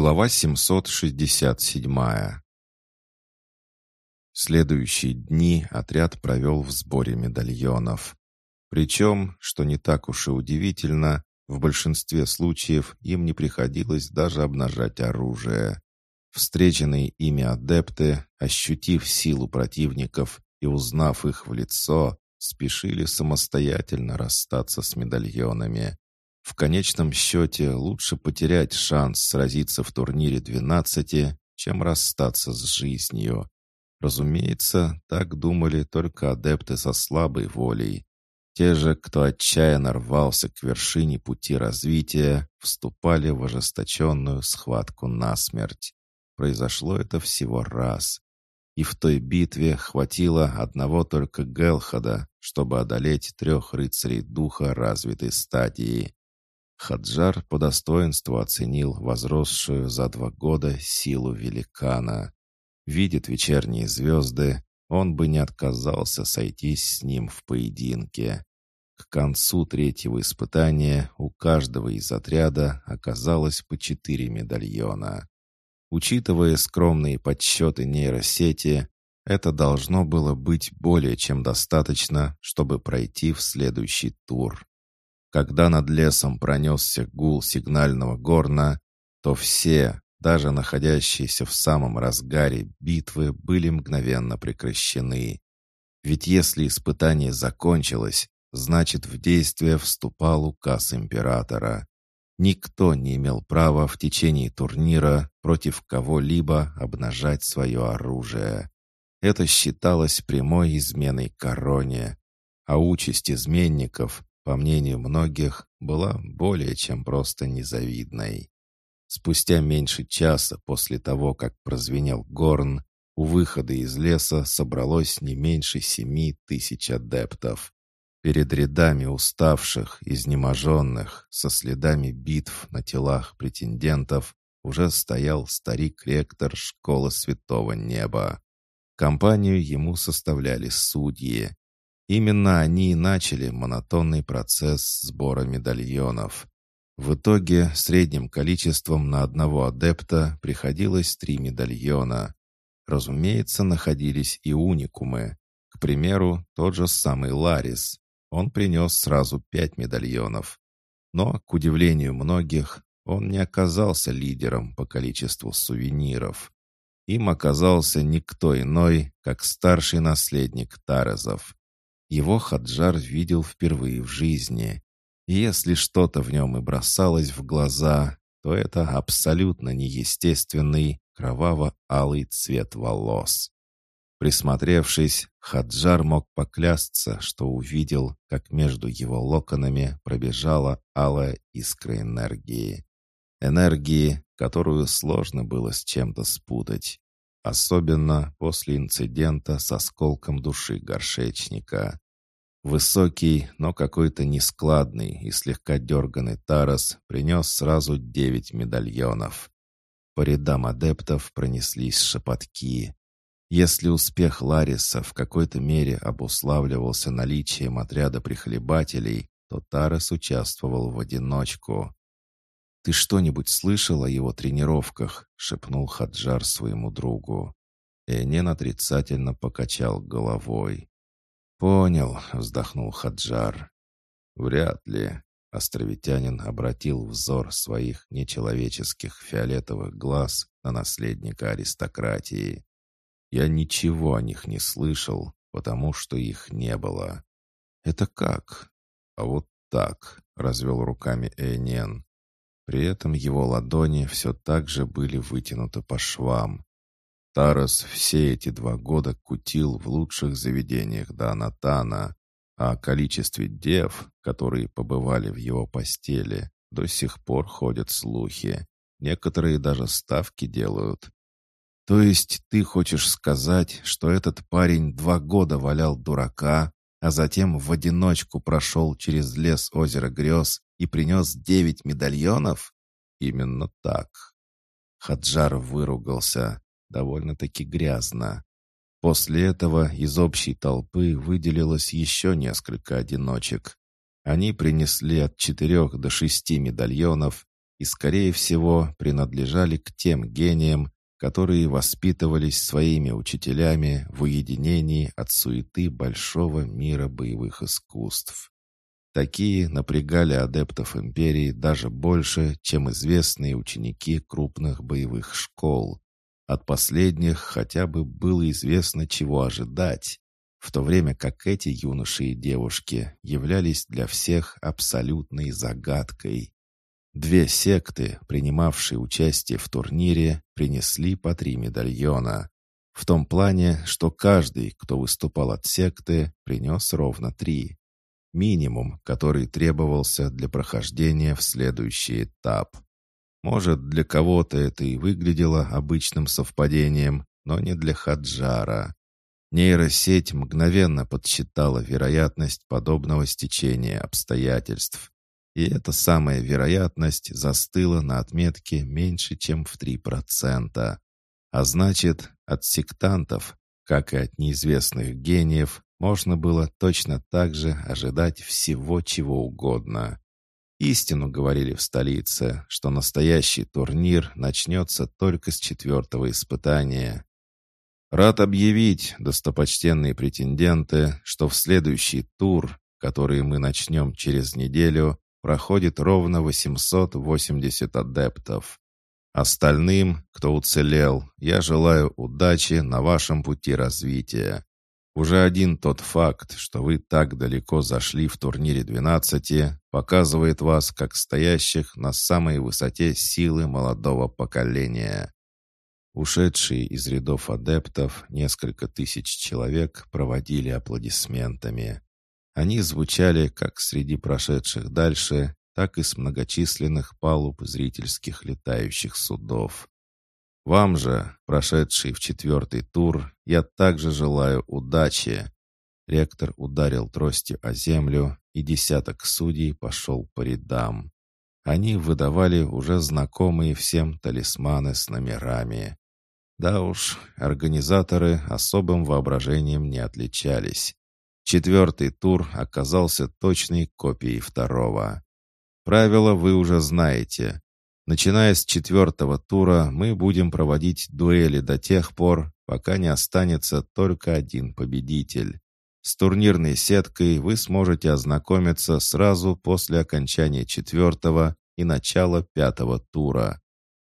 Глава 767 Следующие дни отряд провел в сборе медальонов. Причем, что не так уж и удивительно, в большинстве случаев им не приходилось даже обнажать оружие. Встреченные ими адепты, ощутив силу противников и узнав их в лицо, спешили самостоятельно расстаться с медальонами. В конечном счете лучше потерять шанс сразиться в турнире 12, чем расстаться с жизнью. Разумеется, так думали только адепты со слабой волей. Те же, кто отчаянно рвался к вершине пути развития, вступали в ожесточенную схватку насмерть. Произошло это всего раз. И в той битве хватило одного только Гелхада, чтобы одолеть трех рыцарей духа развитой стадии. Хаджар по достоинству оценил возросшую за два года силу великана. Видит вечерние звезды, он бы не отказался сойтись с ним в поединке. К концу третьего испытания у каждого из отряда оказалось по четыре медальона. Учитывая скромные подсчеты нейросети, это должно было быть более чем достаточно, чтобы пройти в следующий тур. Когда над лесом пронесся гул сигнального горна, то все, даже находящиеся в самом разгаре битвы, были мгновенно прекращены. Ведь если испытание закончилось, значит в действие вступал указ императора. Никто не имел права в течение турнира против кого-либо обнажать свое оружие. Это считалось прямой изменой короне, а участь изменников по мнению многих, была более чем просто незавидной. Спустя меньше часа после того, как прозвенел горн, у выхода из леса собралось не меньше семи тысяч адептов. Перед рядами уставших, изнеможенных, со следами битв на телах претендентов, уже стоял старик-ректор школы Святого Неба. Компанию ему составляли судьи, Именно они и начали монотонный процесс сбора медальонов. В итоге средним количеством на одного адепта приходилось три медальона. Разумеется, находились и уникумы. К примеру, тот же самый Ларис. Он принес сразу пять медальонов. Но, к удивлению многих, он не оказался лидером по количеству сувениров. Им оказался никто иной, как старший наследник Тарезов. Его Хаджар видел впервые в жизни. И если что-то в нем и бросалось в глаза, то это абсолютно неестественный кроваво-алый цвет волос. Присмотревшись, Хаджар мог поклясться, что увидел, как между его локонами пробежала алая искра энергии. Энергии, которую сложно было с чем-то спутать особенно после инцидента с осколком души горшечника. Высокий, но какой-то нескладный и слегка дерганный Тарас принес сразу девять медальонов. По рядам адептов пронеслись шепотки. Если успех Лариса в какой-то мере обуславливался наличием отряда прихлебателей, то Тарас участвовал в одиночку. «Ты что-нибудь слышал о его тренировках?» — шепнул Хаджар своему другу. Энен отрицательно покачал головой. «Понял», — вздохнул Хаджар. «Вряд ли». Островитянин обратил взор своих нечеловеческих фиолетовых глаз на наследника аристократии. «Я ничего о них не слышал, потому что их не было». «Это как?» «А вот так», — развел руками Энен. При этом его ладони все так же были вытянуты по швам. Тарас все эти два года кутил в лучших заведениях Данатана, а о количестве дев, которые побывали в его постели, до сих пор ходят слухи. Некоторые даже ставки делают. То есть ты хочешь сказать, что этот парень два года валял дурака, а затем в одиночку прошел через лес озера грез и принес девять медальонов? Именно так. Хаджар выругался, довольно-таки грязно. После этого из общей толпы выделилось еще несколько одиночек. Они принесли от четырех до шести медальонов, и, скорее всего, принадлежали к тем гениям, которые воспитывались своими учителями в уединении от суеты большого мира боевых искусств. Такие напрягали адептов империи даже больше, чем известные ученики крупных боевых школ. От последних хотя бы было известно, чего ожидать, в то время как эти юноши и девушки являлись для всех абсолютной загадкой. Две секты, принимавшие участие в турнире, принесли по три медальона. В том плане, что каждый, кто выступал от секты, принес ровно три. Минимум, который требовался для прохождения в следующий этап. Может, для кого-то это и выглядело обычным совпадением, но не для Хаджара. Нейросеть мгновенно подсчитала вероятность подобного стечения обстоятельств. И эта самая вероятность застыла на отметке меньше, чем в 3%. А значит, от сектантов, как и от неизвестных гениев, можно было точно так же ожидать всего чего угодно. Истину говорили в столице, что настоящий турнир начнется только с четвертого испытания. Рад объявить, достопочтенные претенденты, что в следующий тур, который мы начнем через неделю, проходит ровно 880 адептов. Остальным, кто уцелел, я желаю удачи на вашем пути развития. Уже один тот факт, что вы так далеко зашли в турнире 12, показывает вас как стоящих на самой высоте силы молодого поколения. Ушедшие из рядов адептов несколько тысяч человек проводили аплодисментами. Они звучали как среди прошедших дальше, так и с многочисленных палуб зрительских летающих судов. Вам же, прошедший в четвертый тур, я также желаю удачи». Ректор ударил тростью о землю, и десяток судей пошел по рядам. Они выдавали уже знакомые всем талисманы с номерами. Да уж, организаторы особым воображением не отличались. Четвертый тур оказался точной копией второго. Правила вы уже знаете. Начиная с четвертого тура мы будем проводить дуэли до тех пор, пока не останется только один победитель. С турнирной сеткой вы сможете ознакомиться сразу после окончания четвертого и начала пятого тура.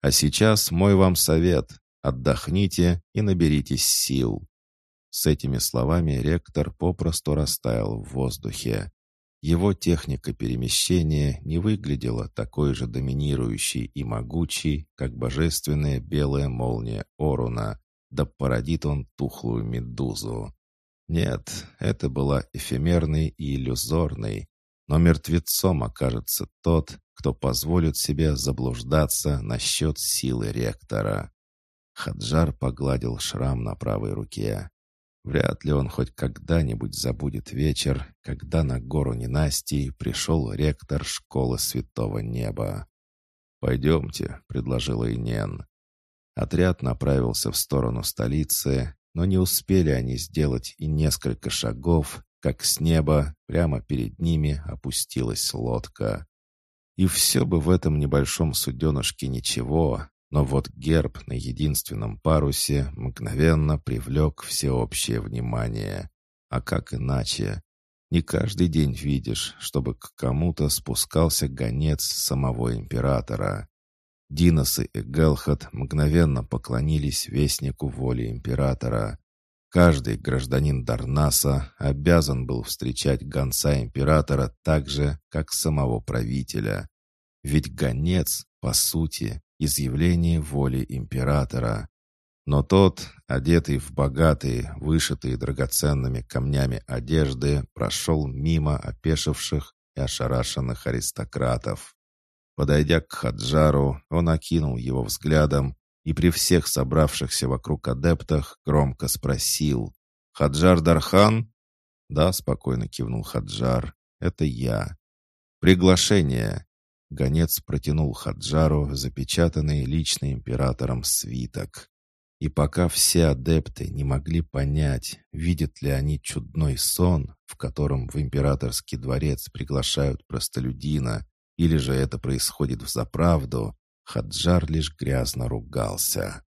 А сейчас мой вам совет – отдохните и наберитесь сил. С этими словами ректор попросту растаял в воздухе. Его техника перемещения не выглядела такой же доминирующей и могучей, как божественная белая молния Оруна, да породит он тухлую медузу. Нет, это была эфемерной и иллюзорной, но мертвецом окажется тот, кто позволит себе заблуждаться насчет силы ректора. Хаджар погладил шрам на правой руке. Вряд ли он хоть когда-нибудь забудет вечер, когда на гору ненастий пришел ректор школы Святого Неба. «Пойдемте», — предложила Инен. Отряд направился в сторону столицы, но не успели они сделать и несколько шагов, как с неба прямо перед ними опустилась лодка. И все бы в этом небольшом суденышке ничего, но вот герб на единственном парусе мгновенно привлек всеобщее внимание. А как иначе? Не каждый день видишь, чтобы к кому-то спускался гонец самого императора. Диносы и Гелхат мгновенно поклонились вестнику воли императора. Каждый гражданин Дарнаса обязан был встречать гонца императора так же, как самого правителя. Ведь гонец, по сути, изъявление воли императора. Но тот, одетый в богатые, вышитые драгоценными камнями одежды, прошел мимо опешивших и ошарашенных аристократов. Подойдя к Хаджару, он окинул его взглядом и при всех собравшихся вокруг адептах громко спросил «Хаджар Дархан?» «Да», — спокойно кивнул Хаджар, — «это я». «Приглашение. Гонец протянул Хаджару запечатанный лично императором свиток. И пока все адепты не могли понять, видят ли они чудной сон, в котором в императорский дворец приглашают простолюдина, или же это происходит в заправду, Хаджар лишь грязно ругался.